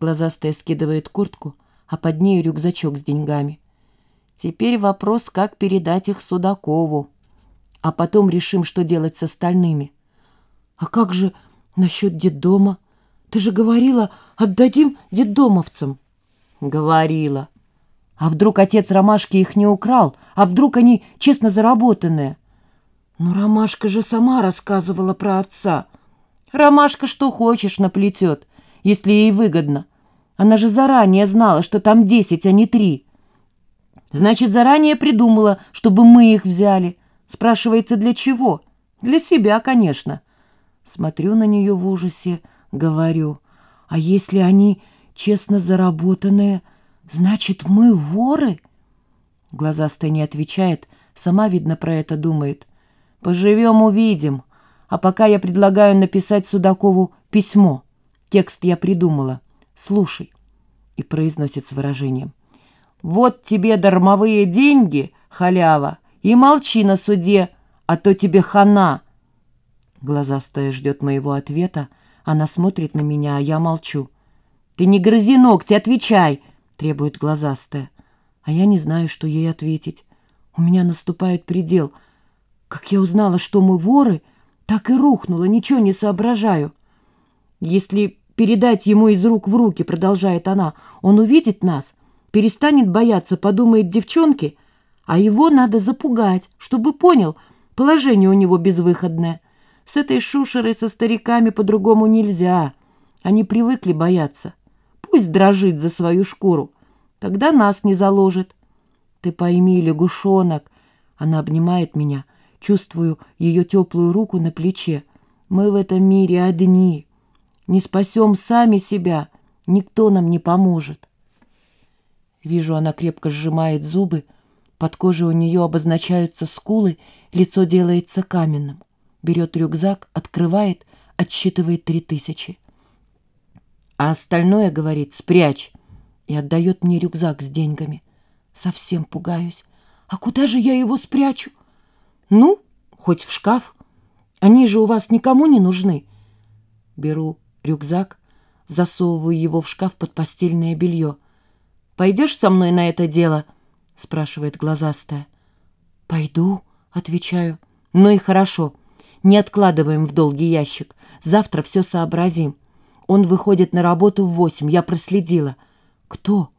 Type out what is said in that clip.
Глазастая скидывает куртку, а под ней рюкзачок с деньгами. Теперь вопрос, как передать их Судакову. А потом решим, что делать с остальными. А как же насчет детдома? Ты же говорила, отдадим детдомовцам. Говорила. А вдруг отец Ромашки их не украл? А вдруг они честно заработанные? Но Ромашка же сама рассказывала про отца. Ромашка что хочешь наплетет, если ей выгодно. Она же заранее знала, что там десять, а не три. Значит, заранее придумала, чтобы мы их взяли. Спрашивается, для чего? Для себя, конечно. Смотрю на нее в ужасе, говорю, а если они честно заработанные, значит, мы воры? Глазастая не отвечает, сама, видно, про это думает. Поживем, увидим. А пока я предлагаю написать Судакову письмо. Текст я придумала. Слушай. И произносит с выражением. Вот тебе дармовые деньги, халява, и молчи на суде, а то тебе хана. Глазастая ждет моего ответа. Она смотрит на меня, а я молчу. «Ты не грызи ногти, отвечай!» — требует глазастая. А я не знаю, что ей ответить. У меня наступает предел. Как я узнала, что мы воры, так и рухнула, ничего не соображаю. Если передать ему из рук в руки, продолжает она, он увидит нас, перестанет бояться, подумает девчонки, а его надо запугать, чтобы понял, положение у него безвыходное. С этой шушерой со стариками по-другому нельзя. Они привыкли бояться. Пусть дрожит за свою шкуру. Тогда нас не заложит. Ты пойми, лягушонок. Она обнимает меня. Чувствую ее теплую руку на плече. Мы в этом мире одни. Не спасем сами себя. Никто нам не поможет. Вижу, она крепко сжимает зубы. Под кожей у нее обозначаются скулы, лицо делается каменным берет рюкзак, открывает, отсчитывает три тысячи. А остальное, говорит, спрячь, и отдает мне рюкзак с деньгами. Совсем пугаюсь. А куда же я его спрячу? Ну, хоть в шкаф. Они же у вас никому не нужны. Беру рюкзак, засовываю его в шкаф под постельное белье. «Пойдешь со мной на это дело?» — спрашивает глазастая. «Пойду», — отвечаю. «Ну и хорошо. Не откладываем в долгий ящик. Завтра все сообразим. Он выходит на работу в восемь. Я проследила. Кто?